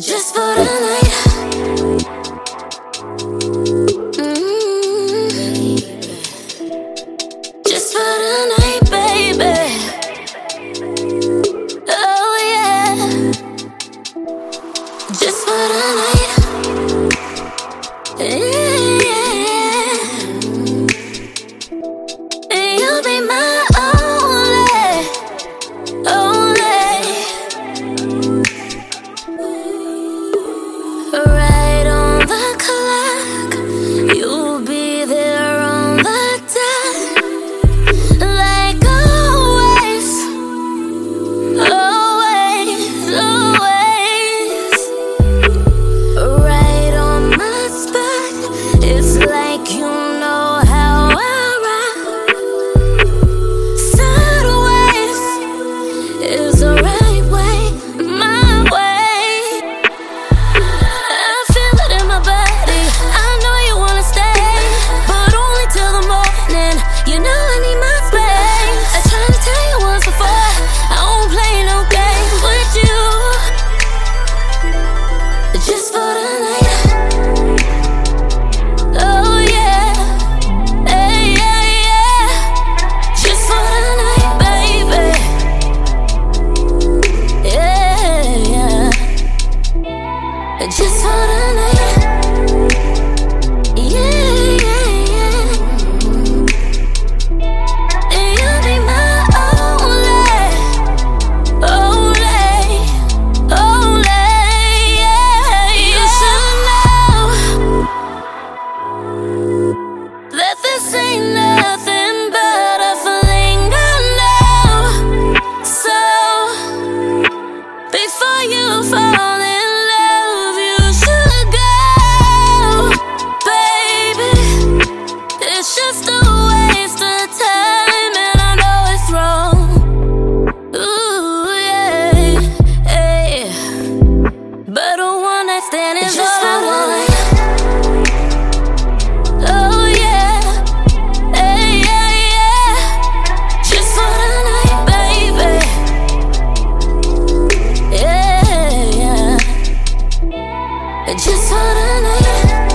Just for the night. Before you fall Yeah, yeah. Just for the night.